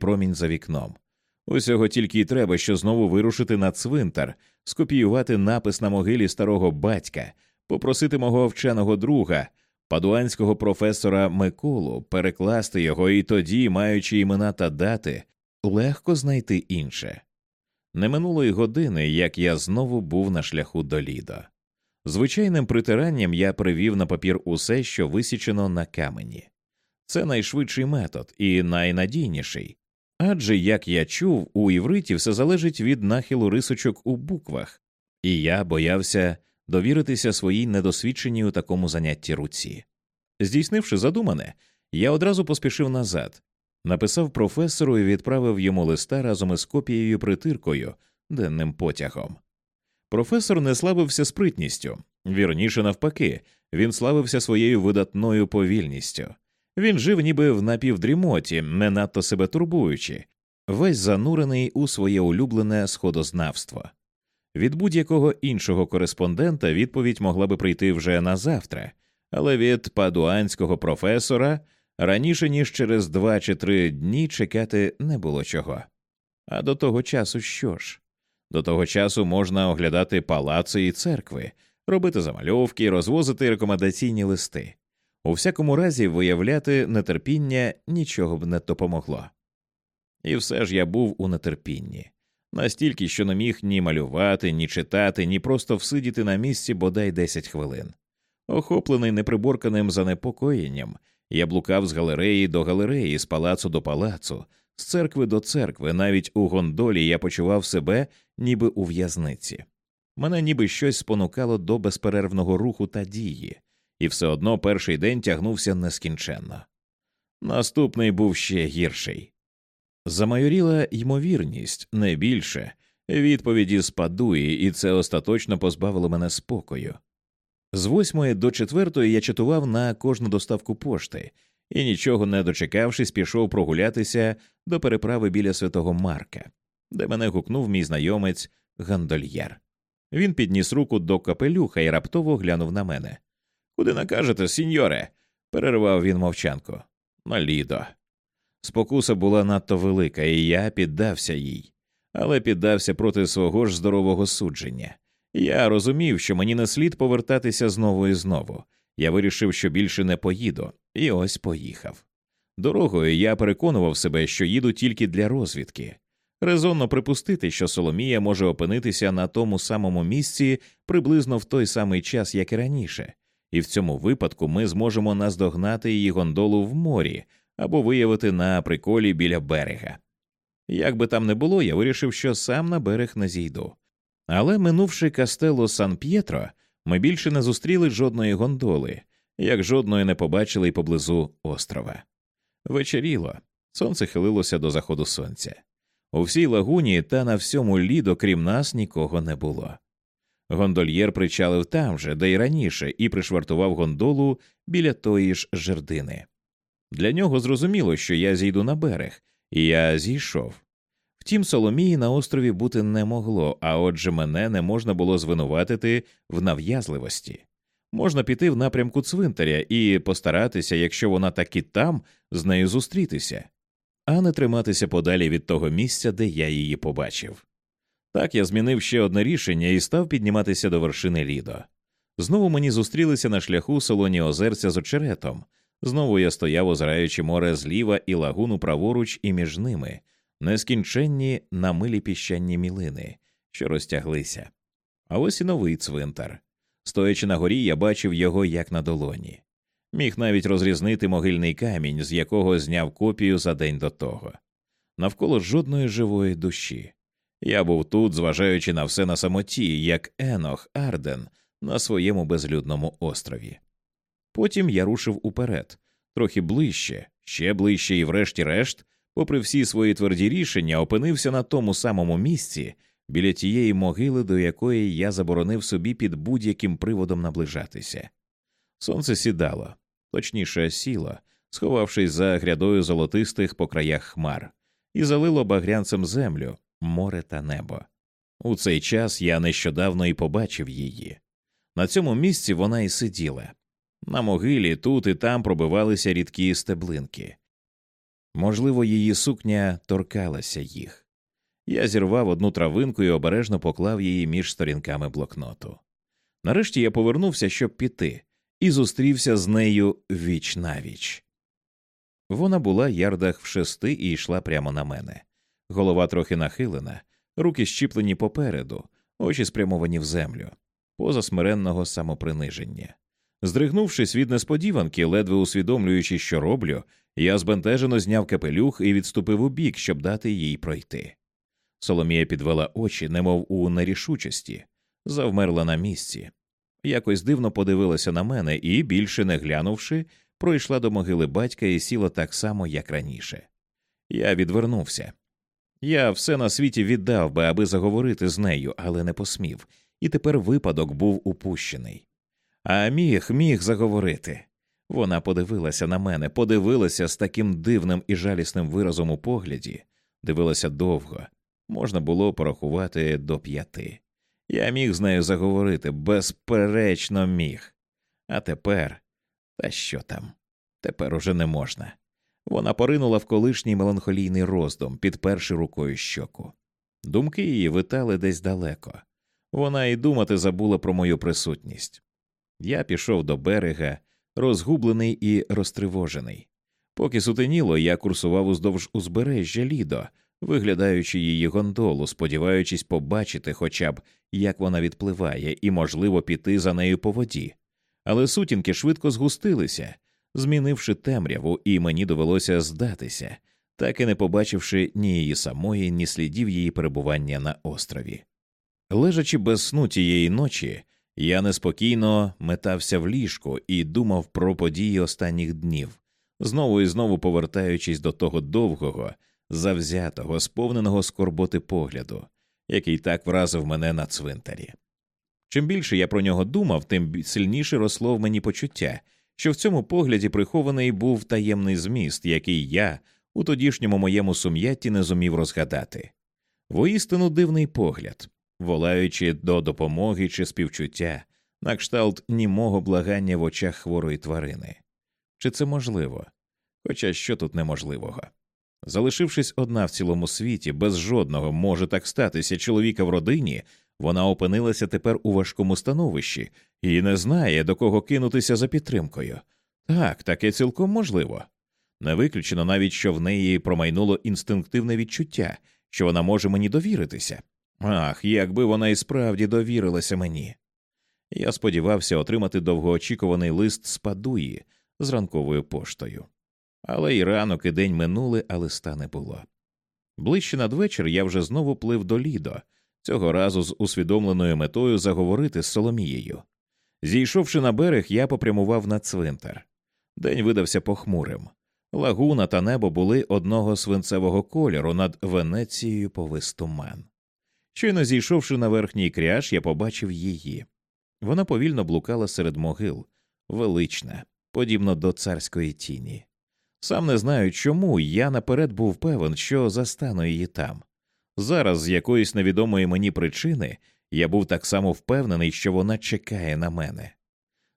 промінь за вікном. Усього тільки й треба, що знову вирушити на цвинтар, скопіювати напис на могилі старого батька, попросити мого вченого друга, падуанського професора Миколу, перекласти його і тоді, маючи імена та дати, легко знайти інше. Не минулої години, як я знову був на шляху до Лідо. Звичайним притиранням я привів на папір усе, що висічено на камені. Це найшвидший метод і найнадійніший. Адже, як я чув, у івриті все залежить від нахилу рисочок у буквах, і я боявся довіритися своїй недосвідченій у такому занятті руці. Здійснивши задумане, я одразу поспішив назад, написав професору і відправив йому листа разом із копією притиркою денним потягом. Професор не славився спритністю, вірніше навпаки, він славився своєю видатною повільністю. Він жив ніби в напівдрімоті, не надто себе турбуючи, весь занурений у своє улюблене сходознавство. Від будь-якого іншого кореспондента відповідь могла би прийти вже на завтра, але від падуанського професора раніше ніж через два чи три дні чекати не було чого. А до того часу що ж? До того часу можна оглядати палаци і церкви, робити замальовки, розвозити рекомендаційні листи. У всякому разі, виявляти нетерпіння нічого б не допомогло. І все ж я був у нетерпінні настільки, що не міг ні малювати, ні читати, ні просто всидіти на місці бодай десять хвилин. Охоплений неприборканим занепокоєнням, я блукав з галереї до галереї, з палацу до палацу, з церкви до церкви, навіть у гондолі я почував себе ніби у в'язниці. Мене ніби щось спонукало до безперервного руху та дії, і все одно перший день тягнувся нескінченно. Наступний був ще гірший. Замайоріла ймовірність не більше відповіді з Падуї, і це остаточно позбавило мене спокою. З восьмої до четвертої я чатував на кожну доставку пошти і, нічого не дочекавшись, пішов прогулятися до переправи біля святого Марка, де мене гукнув мій знайомець Гандольєр. Він підніс руку до капелюха і раптово глянув на мене. Куди накажете, сіньоре? перервав він мовчанку. На лідо. Спокуса була надто велика, і я піддався їй, але піддався проти свого ж здорового судження. Я розумів, що мені не слід повертатися знову і знову. Я вирішив, що більше не поїду, і ось поїхав. Дорогою я переконував себе, що їду тільки для розвідки. Резонно припустити, що Соломія може опинитися на тому самому місці приблизно в той самий час, як і раніше, і в цьому випадку ми зможемо наздогнати її гондолу в морі або виявити на приколі біля берега. Як би там не було, я вирішив, що сам на берег не зійду. Але, минувши кастело Сан П'єтро, ми більше не зустріли жодної гондоли, як жодної не побачили й поблизу острова. Вечеріло, сонце хилилося до заходу сонця. У всій лагуні та на всьому лідо, крім нас, нікого не було. Гондольєр причалив там же, де й раніше, і пришвартував гондолу біля тої ж жердини. Для нього зрозуміло, що я зійду на берег, і я зійшов. Втім, Соломії на острові бути не могло, а отже, мене не можна було звинуватити в нав'язливості. Можна піти в напрямку цвинтаря і постаратися, якщо вона таки там, з нею зустрітися, а не триматися подалі від того місця, де я її побачив. Так я змінив ще одне рішення і став підніматися до вершини Лідо. Знову мені зустрілися на шляху солоні озерця з очеретом. Знову я стояв, озираючи море зліва і лагуну праворуч, і між ними нескінченні на милі піщані мілини, що розтяглися. А ось і новий цвинтар. Стоячи на горі, я бачив його як на долоні. Міг навіть розрізнити могильний камінь, з якого зняв копію за день до того. Навколо жодної живої душі. Я був тут, зважаючи на все на самоті, як Енох Арден на своєму безлюдному острові. Потім я рушив уперед, трохи ближче, ще ближче, і, врешті-решт, попри всі свої тверді рішення, опинився на тому самому місці біля тієї могили, до якої я заборонив собі під будь-яким приводом наближатися. Сонце сідало, точніше сіло, сховавшись за грядою золотистих по краях хмар, і залило багрянцем землю, море та небо. У цей час я нещодавно і побачив її. На цьому місці вона і сиділа. На могилі тут і там пробивалися рідкі стеблинки. Можливо, її сукня торкалася їх. Я зірвав одну травинку і обережно поклав її між сторінками блокноту. Нарешті я повернувся, щоб піти, і зустрівся з нею віч навіч. Вона була ярдах в шести і йшла прямо на мене. Голова трохи нахилена, руки щіплені попереду, очі спрямовані в землю, поза смиренного самоприниження. Здригнувшись від несподіванки, ледве усвідомлюючи, що роблю, я збентежено зняв капелюх і відступив у бік, щоб дати їй пройти. Соломія підвела очі, немов у нерішучості, завмерла на місці, якось дивно подивилася на мене і, більше не глянувши, пройшла до могили батька і сіла так само, як раніше. Я відвернувся. Я все на світі віддав би, аби заговорити з нею, але не посмів, і тепер випадок був упущений. А міг, міг заговорити. Вона подивилася на мене, подивилася з таким дивним і жалісним виразом у погляді, дивилася довго, можна було порахувати до п'яти. Я міг з нею заговорити, безперечно, міг. А тепер, та що там? Тепер уже не можна. Вона поринула в колишній меланхолійний роздум, підперши рукою щоку. Думки її витали десь далеко. Вона і думати забула про мою присутність. Я пішов до берега, розгублений і розтривожений. Поки сутеніло, я курсував уздовж узбережжя лідо, виглядаючи її гондолу, сподіваючись побачити хоча б, як вона відпливає, і, можливо, піти за нею по воді. Але сутінки швидко згустилися, змінивши темряву, і мені довелося здатися, так і не побачивши ні її самої, ні слідів її перебування на острові. Лежачи без сну тієї ночі, я неспокійно метався в ліжку і думав про події останніх днів, знову і знову повертаючись до того довгого, завзятого, сповненого скорботи погляду, який так вразив мене на цвинтарі. Чим більше я про нього думав, тим сильніше росло в мені почуття, що в цьому погляді прихований був таємний зміст, який я у тодішньому моєму сум'ятті не зумів розгадати. Воістину дивний погляд, волаючи до допомоги чи співчуття, на кшталт німого благання в очах хворої тварини. Чи це можливо? Хоча що тут неможливого? Залишившись одна в цілому світі, без жодного може так статися чоловіка в родині, вона опинилася тепер у важкому становищі і не знає, до кого кинутися за підтримкою. Так, таке цілком можливо. Не виключено навіть, що в неї промайнуло інстинктивне відчуття, що вона може мені довіритися. Ах, якби вона і справді довірилася мені. Я сподівався отримати довгоочікуваний лист з падуї з ранковою поштою. Але і ранок і день минули, а листа не було. Ближче надвечір я вже знову плив до лідо, цього разу з усвідомленою метою заговорити з Соломією. Зійшовши на берег, я попрямував на цвинтар. День видався похмурим. Лагуна та небо були одного свинцевого кольору над Венецією повис туман. Щойно зійшовши на верхній кряж, я побачив її. Вона повільно блукала серед могил, велична, подібно до царської тіні. Сам не знаю чому, я наперед був певен, що застану її там. Зараз, з якоїсь невідомої мені причини, я був так само впевнений, що вона чекає на мене.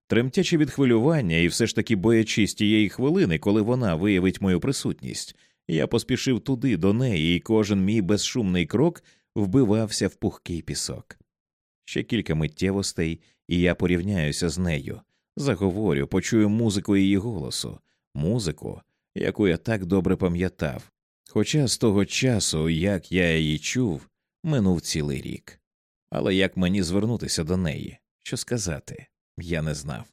Тремтячи від хвилювання і все ж таки боячись тієї хвилини, коли вона виявить мою присутність, я поспішив туди, до неї, і кожен мій безшумний крок вбивався в пухкий пісок. Ще кілька миттєвостей, і я порівняюся з нею, заговорю, почую музику її голосу, музику, яку я так добре пам'ятав, хоча з того часу, як я її чув, минув цілий рік. Але як мені звернутися до неї, що сказати, я не знав.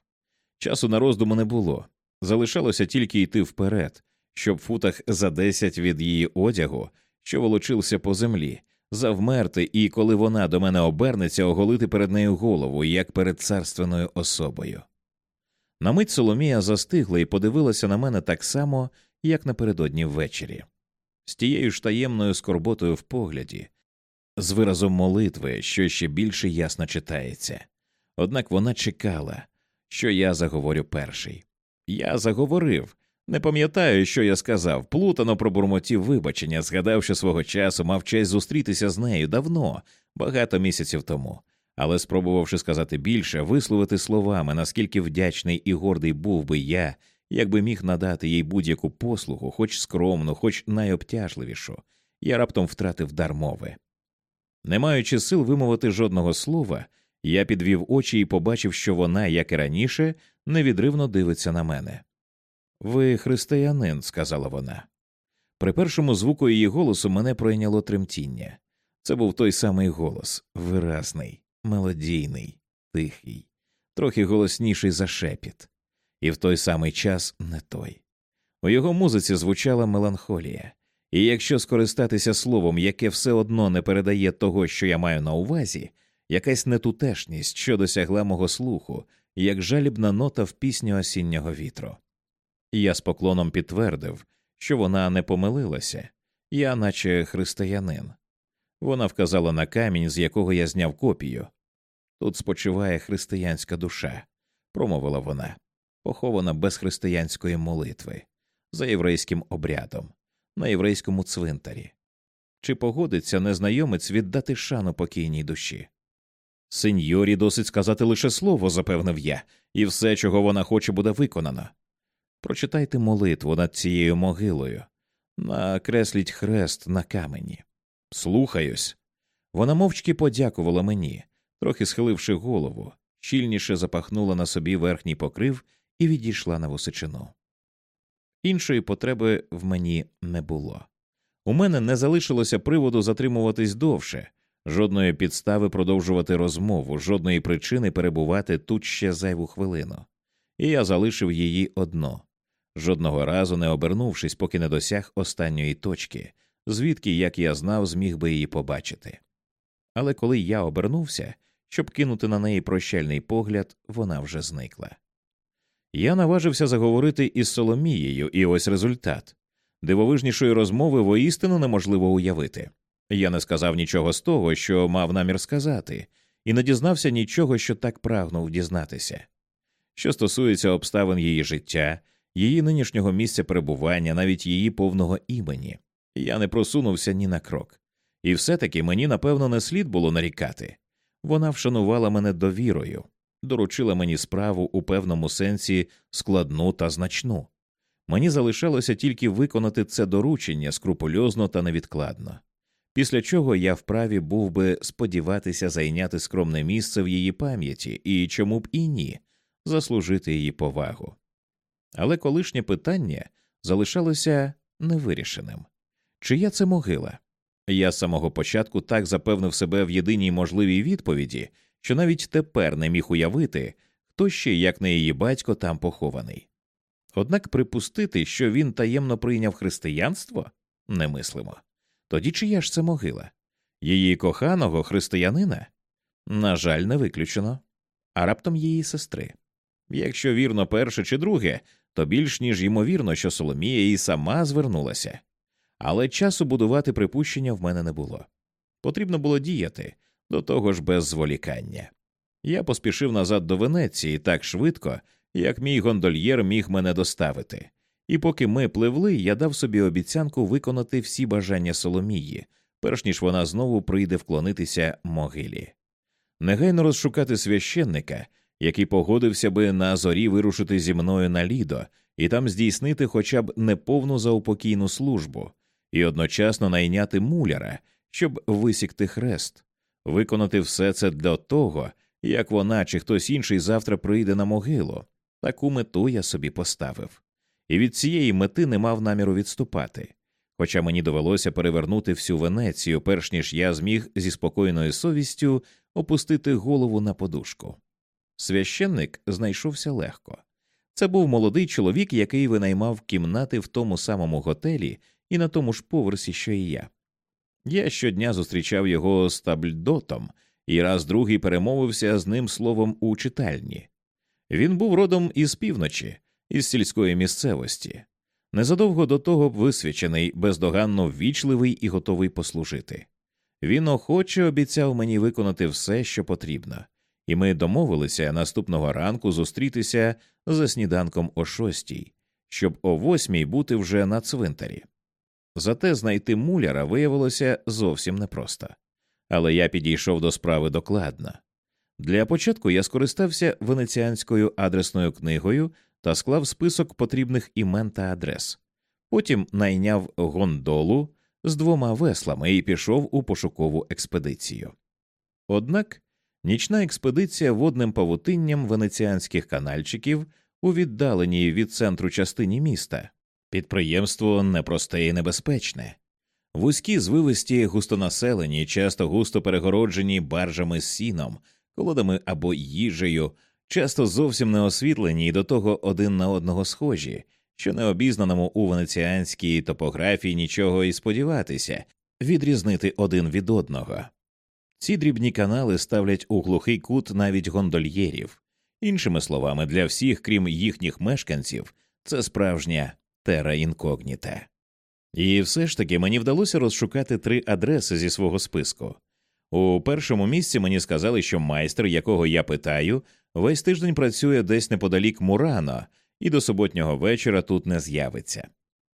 Часу на роздуму не було, залишалося тільки йти вперед, щоб в футах за десять від її одягу, що волочився по землі, завмерти, і коли вона до мене обернеться, оголити перед нею голову, як перед царственною особою. На мить Соломія застигла і подивилася на мене так само, як напередодні ввечері, з тією ж таємною скорботою в погляді, з виразом молитви, що ще більше ясно читається. Однак вона чекала, що я заговорю перший. Я заговорив. Не пам'ятаю, що я сказав, плутано пробурмотів вибачення, згадав, що свого часу мав честь зустрітися з нею давно, багато місяців тому, але спробувавши сказати більше, висловити словами, наскільки вдячний і гордий був би я, якби міг надати їй будь-яку послугу, хоч скромну, хоч найобтяжливішу, я раптом втратив дар мови. Не маючи сил вимовити жодного слова, я підвів очі і побачив, що вона, як і раніше, невідривно дивиться на мене. Ви християнин, сказала вона. При першому звуку її голосу мене пройняло тремтіння. Це був той самий голос виразний, мелодійний, тихий, трохи голосніший за шепіт, і в той самий час не той. У його музиці звучала меланхолія, і якщо скористатися словом, яке все одно не передає того, що я маю на увазі, якась нетутешність, що досягла мого слуху, як жалібна нота в пісні осіннього вітру. Я з поклоном підтвердив, що вона не помилилася, я, наче християнин. Вона вказала на камінь, з якого я зняв копію. Тут спочиває християнська душа, промовила вона, похована без християнської молитви, за єврейським обрядом, на єврейському цвинтарі. Чи погодиться незнайомець віддати шану покійній душі? Сеньорі досить сказати лише слово, запевнив я, і все, чого вона хоче, буде виконано. Прочитайте молитву над цією могилою, накресліть хрест на камені. Слухаюсь. Вона мовчки подякувала мені, трохи схиливши голову, щільніше запахнула на собі верхній покрив і відійшла на височину. Іншої потреби в мені не було. У мене не залишилося приводу затримуватись довше, жодної підстави продовжувати розмову, жодної причини перебувати тут ще зайву хвилину, і я залишив її одно, жодного разу не обернувшись, поки не досяг останньої точки, звідки, як я знав, зміг би її побачити. Але коли я обернувся, щоб кинути на неї прощальний погляд, вона вже зникла. Я наважився заговорити із Соломією, і ось результат дивовижнішої розмови воістину неможливо уявити. Я не сказав нічого з того, що мав намір сказати, і не дізнався нічого, що так прагнув дізнатися. Що стосується обставин її життя, її нинішнього місця перебування, навіть її повного імені, я не просунувся ні на крок, і все таки мені напевно не слід було нарікати. Вона вшанувала мене довірою, доручила мені справу у певному сенсі складну та значну. Мені залишалося тільки виконати це доручення скрупульозно та невідкладно, після чого я вправі був би сподіватися зайняти скромне місце в її пам'яті і чому б і ні, заслужити її повагу. Але колишнє питання залишалося невирішеним чия це могила? Я з самого початку так запевнив себе в єдиній можливій відповіді, що навіть тепер не міг уявити, хто ще, як не її батько, там похований. Однак припустити, що він таємно прийняв християнство, немислимо. Тоді чия ж це могила? Її коханого християнина? На жаль, не виключено, а раптом її сестри. Якщо вірно перше чи друге, то більш ніж ймовірно, що Соломія і сама звернулася. Але часу будувати припущення в мене не було. Потрібно було діяти, до того ж без зволікання. Я поспішив назад до Венеції так швидко, як мій гондольєр міг мене доставити, і поки ми пливли, я дав собі обіцянку виконати всі бажання Соломії, перш ніж вона знову прийде вклонитися могилі. Негайно розшукати священника, який погодився би на зорі вирушити зі мною на лідо і там здійснити хоча б неповну заупокійну службу, і одночасно найняти муляра, щоб висікти хрест, виконати все це для того, як вона чи хтось інший завтра прийде на могилу. Таку мету я собі поставив, і від цієї мети не мав наміру відступати. Хоча мені довелося перевернути всю Венецію, перш ніж я зміг зі спокійною совістю опустити голову на подушку. Священник знайшовся легко. Це був молодий чоловік, який винаймав кімнати в тому самому готелі і на тому ж поверсі, що і я. Я щодня зустрічав його з табльдотом і раз другий перемовився з ним словом у читальні. Він був родом із півночі, із сільської місцевості, незадовго до того висвячений, бездоганно ввічливий і готовий послужити. Він охоче обіцяв мені виконати все, що потрібно, і ми домовилися наступного ранку зустрітися за сніданком о шостій, щоб о восьмій бути вже на цвинтарі. Зате знайти муляра виявилося зовсім непросто. Але я підійшов до справи докладно. Для початку я скористався венеціанською адресною книгою та склав список потрібних імен та адрес. Потім найняв гондолу з двома веслами і пішов у пошукову експедицію. Однак нічна експедиція водним павутинням венеціанських канальчиків у віддаленій від центру частині міста підприємство непросте і небезпечне. Вузькі звивисті густонаселені, часто густо перегороджені баржами з сіном, колодами або їжею, часто зовсім не освітлені і до того один на одного схожі, що необізнаному у венеціанській топографії нічого і сподіватися, відрізнити один від одного. Ці дрібні канали ставлять у глухий кут навіть гондольєрів, іншими словами, для всіх, крім їхніх мешканців, це справжня тера інкогніта. І все ж таки мені вдалося розшукати три адреси зі свого списку. У першому місці мені сказали, що майстер, якого я питаю, весь тиждень працює десь неподалік Мурано і до суботнього вечора тут не з'явиться.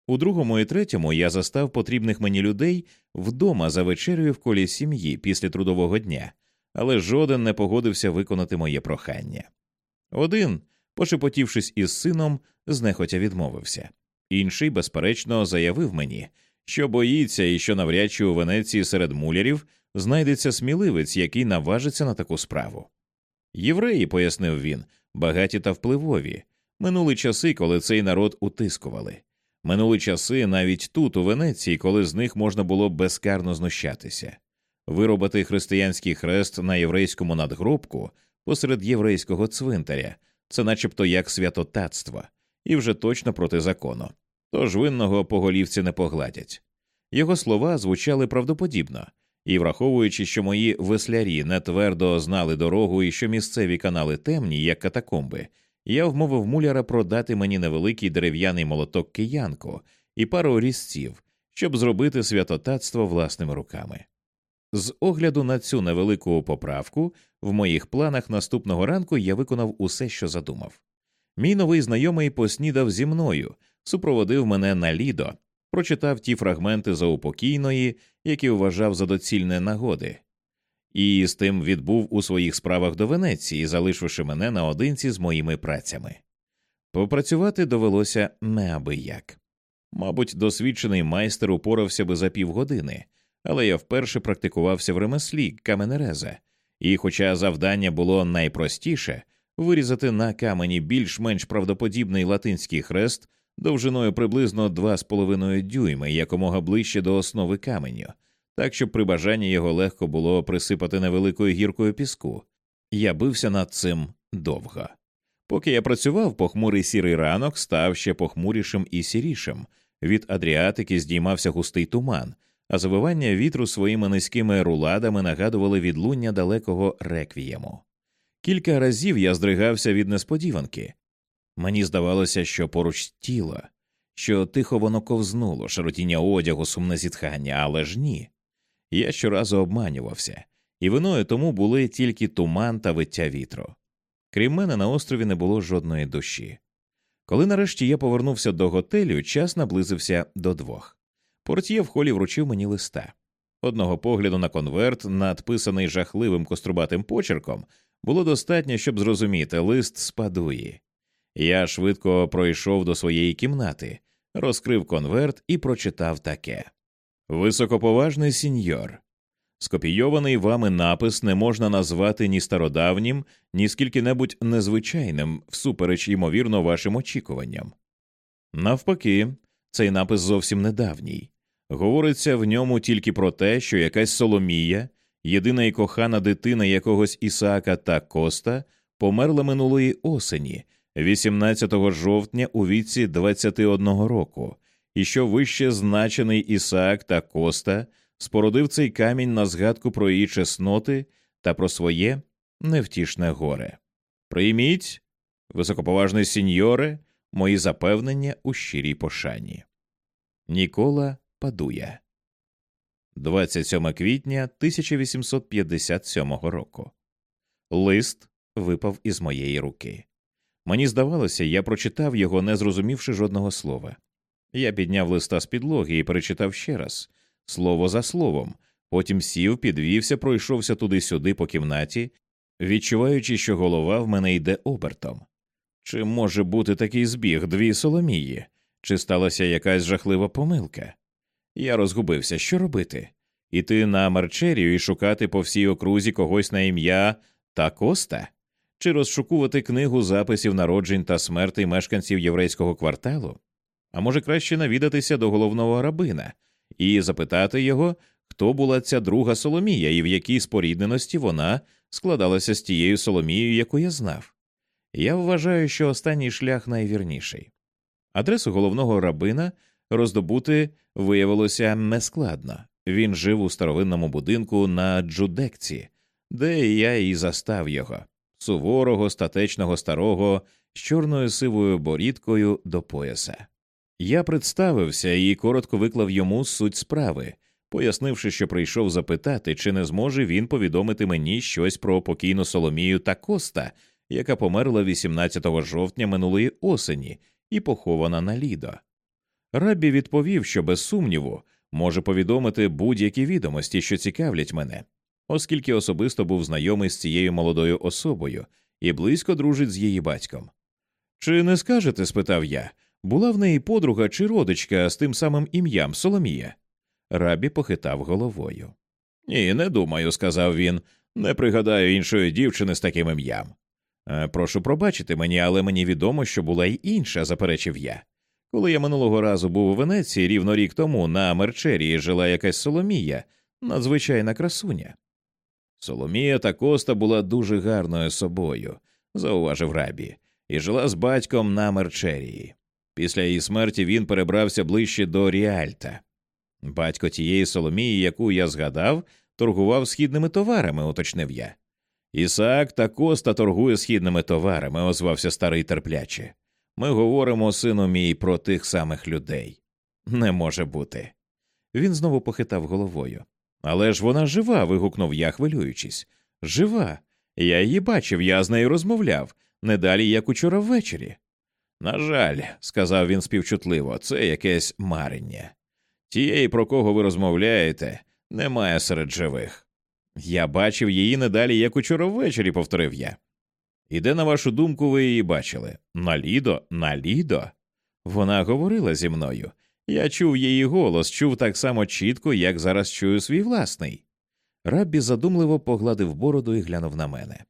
У другому і третьому я застав потрібних мені людей вдома за вечерею в колі сім'ї після трудового дня, але жоден не погодився виконати моє прохання. Один, пошепотівшись із сином, знехотя відмовився. Інший, безперечно, заявив мені, що боїться і що навряд чи у Венеції серед мулярів знайдеться сміливець, який наважиться на таку справу. Євреї, пояснив він, багаті та впливові, минули часи, коли цей народ утискували. Минули часи навіть тут, у Венеції, коли з них можна було безкарно знущатися. Виробити християнський хрест на єврейському надгробку посеред єврейського цвинтаря це начебто як святотатство, і вже точно проти закону. Тож винного по голівці не погладять. Його слова звучали правдоподібно, і, враховуючи, що мої веслярі не твердо знали дорогу і що місцеві канали темні, як катакомби, я вмовив муляра продати мені невеликий дерев'яний молоток киянку і пару різців, щоб зробити святотатство власними руками. З огляду на цю невелику поправку в моїх планах наступного ранку я виконав усе, що задумав. Мій новий знайомий поснідав зі мною, супроводив мене на лідо, прочитав ті фрагменти заупокійної, які вважав за доцільне нагоди, і з тим відбув у своїх справах до Венеції, залишивши мене наодинці з моїми працями. Попрацювати довелося неабияк. Мабуть, досвідчений майстер упорався би за півгодини, але я вперше практикувався в ремеслі каменереза, і, хоча завдання було найпростіше вирізати на камені більш-менш правдоподібний латинський хрест довжиною приблизно 2,5 дюйми якомога ближче до основи каменю, так щоб при бажанні його легко було присипати невеликою гіркою піску. Я бився над цим довго. Поки я працював, похмурий сірий ранок став ще похмурішим і сірішим. Від Адріатики здіймався густий туман, а завивання вітру своїми низькими руладами нагадували відлуння далекого реквієму. Кілька разів я здригався від несподіванки. Мені здавалося, що поруч тіло, що тихо воно ковзнуло, шаротіння одягу, сумне зітхання, але ж ні. Я щоразу обманювався, і виною тому були тільки туман та виття вітру. Крім мене, на острові не було жодної душі. Коли нарешті я повернувся до готелю, час наблизився до двох. Портьє в холі вручив мені листа. Одного погляду на конверт, надписаний жахливим кострубатим почерком, було достатньо, щоб зрозуміти лист з падуї. Я швидко пройшов до своєї кімнати, розкрив конверт і прочитав таке Високоповажний сіньор. Скопійований вами напис не можна назвати ні стародавнім, ні скільки небудь незвичайним, всупереч ймовірно вашим очікуванням. Навпаки, цей напис зовсім недавній. Говориться в ньому тільки про те, що якась Соломія, єдина і кохана дитина якогось Ісаака да Коста, померла минулої осені, 18 жовтня у віці 21 року, і що вище значений Ісаак та Коста спорудив цей камінь на згадку про її чесноти та про своє невтішне горе. Прийміть, високоповажний сіньоре, мої запевнення у щирій пошані. Нікола Падуя. 27 квітня 1857 року. Лист випав із моєї руки. Мені здавалося, я прочитав його, не зрозумівши жодного слова. Я підняв листа з підлоги і перечитав ще раз слово за словом, потім сів, підвівся, пройшовся туди-сюди по кімнаті, відчуваючи, що голова в мене йде обертом. Чи може бути такий збіг дві Соломії? Чи сталася якась жахлива помилка? Я розгубився, що робити? Іти на Марчерію і шукати по всій окрузі когось на ім'я та Коста? Чи розшукувати книгу записів народжень та смертей мешканців єврейського кварталу? А може краще навідатися до головного рабина і запитати його, хто була ця друга Соломія і в якій спорідненості вона складалася з тією Соломією, яку я знав? Я вважаю, що останній шлях найвірніший. Адресу головного рабина роздобути виявилося нескладно. Він жив у старовинному будинку на Джудекці, де я і застав його суворого, статечного старого з чорною сивою борідкою до пояса. Я представився і коротко виклав йому суть справи, пояснивши, що прийшов запитати, чи не зможе він повідомити мені щось про покійну Соломію та Коста, яка померла 18 жовтня минулої осені і похована на лідо. Раббі відповів, що без сумніву може повідомити будь-які відомості, що цікавлять мене, оскільки особисто був знайомий з цією молодою особою і близько дружить з її батьком. Чи не скажете? спитав я, була в неї подруга чи родичка з тим самим ім'ям Соломія? Рабі похитав головою. Ні, не думаю, сказав він. Не пригадаю іншої дівчини з таким ім'ям. «Е, прошу пробачити мені, але мені відомо, що була й інша, заперечив я. Коли я минулого разу був у Венеції рівно рік тому на Мерчерії жила якась Соломія, надзвичайна красуня. Соломія та Коста була дуже гарною собою, зауважив рабі, і жила з батьком на Мерчерії. Після її смерті він перебрався ближче до Ріальта. Батько тієї Соломії, яку я згадав, торгував східними товарами, уточнив я. Ісаак та Коста торгує східними товарами, озвався старий терпляче. Ми говоримо, сину мій, про тих самих людей. Не може бути. Він знову похитав головою. Але ж вона жива. вигукнув я, хвилюючись. Жива. Я її бачив, я з нею розмовляв, не далі, як учора ввечері. На жаль, сказав він співчутливо, це якесь марення. Тієї, про кого ви розмовляєте, немає серед живих. Я бачив її не далі, як учора ввечері, повторив я. І де, на вашу думку, ви її бачили? На лідо, на лідо? Вона говорила зі мною. Я чув її голос, чув так само чітко, як зараз чую свій власний. Раббі задумливо погладив бороду і глянув на мене.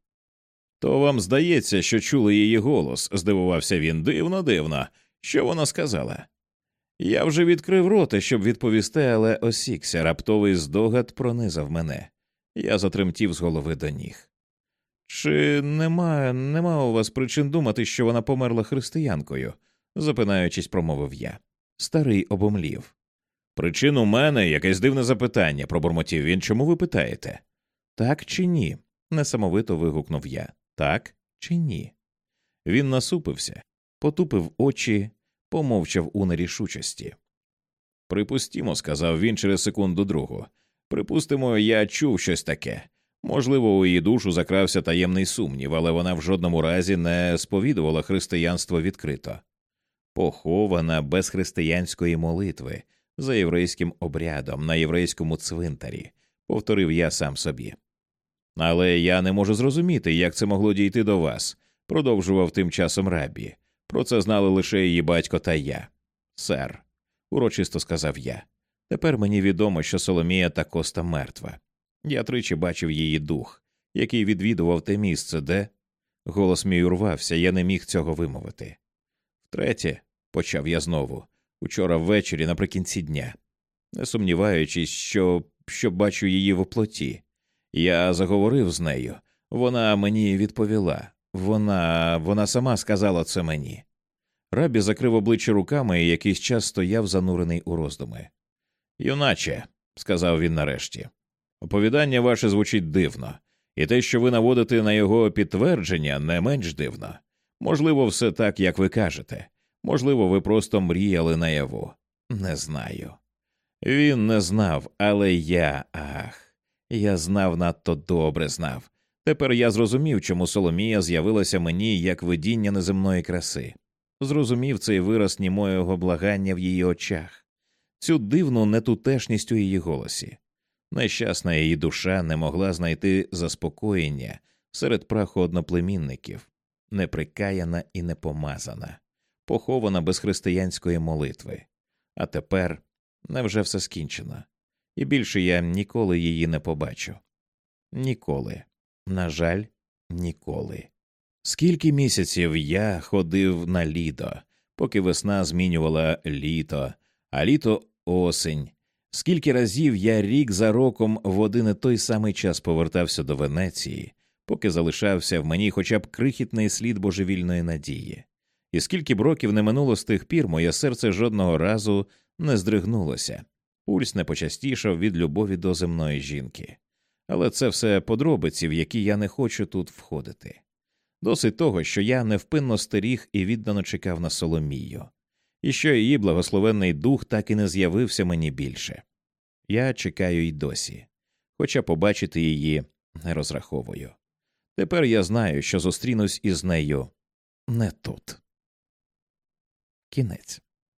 То вам здається, що чули її голос, здивувався він дивно, дивно. Що вона сказала? Я вже відкрив рота, щоб відповісти, але осікся, раптовий здогад пронизав мене. Я затремтів з голови до ніг. Чи нема, нема у вас причин думати, що вона померла християнкою? запинаючись, промовив я. Старий обомлів. Причин у мене якесь дивне запитання, пробурмотів він. Чому ви питаєте? Так чи ні? несамовито вигукнув я. Так чи ні? Він насупився, потупив очі, помовчав у нерішучості. Припустімо, сказав він через секунду другу. Припустимо, я чув щось таке. Можливо, у її душу закрався таємний сумнів, але вона в жодному разі не сповідувала християнство відкрито, похована без християнської молитви за єврейським обрядом на єврейському цвинтарі, повторив я сам собі. Але я не можу зрозуміти, як це могло дійти до вас, продовжував тим часом рабі. Про це знали лише її батько та я. Сер, урочисто сказав я. Тепер мені відомо, що Соломія та коста мертва. Я тричі бачив її дух, який відвідував те місце, де. Голос мій урвався, я не міг цього вимовити. Втретє, почав я знову, учора ввечері наприкінці дня, не сумніваючись, що, що бачу її в плоті. Я заговорив з нею, вона мені відповіла. Вона вона сама сказала це мені. Рабі закрив обличчя руками і якийсь час стояв занурений у роздуми. Юначе, сказав він нарешті, оповідання ваше звучить дивно, і те, що ви наводите на його підтвердження, не менш дивно. Можливо, все так, як ви кажете. Можливо, ви просто мріяли наяву. Не знаю. Він не знав, але я ах, я знав надто добре знав. Тепер я зрозумів, чому Соломія з'явилася мені як видіння неземної краси. Зрозумів цей вираз німоєго благання в її очах, цю дивну нетутешність у її голосі. Нещасна її душа не могла знайти заспокоєння серед праху одноплемінників. Неприкаяна і непомазана, похована без християнської молитви. А тепер невже все скінчено, і більше я ніколи її не побачу. Ніколи. На жаль, ніколи. Скільки місяців я ходив на літо, поки весна змінювала літо, а літо осень. Скільки разів я рік за роком в один і той самий час повертався до Венеції, поки залишався в мені хоча б крихітний слід божевільної надії, і скільки б років не минуло з тих пір, моє серце жодного разу не здригнулося, пульс не почастішав від любові до земної жінки. Але це все подробиці, в які я не хочу тут входити. Досить того, що я невпинно стеріг і віддано чекав на Соломію, і що її благословенний дух так і не з'явився мені більше. Я чекаю й досі, хоча побачити її не розраховую. Тепер я знаю, що зустрінусь із нею не тут. Кінець.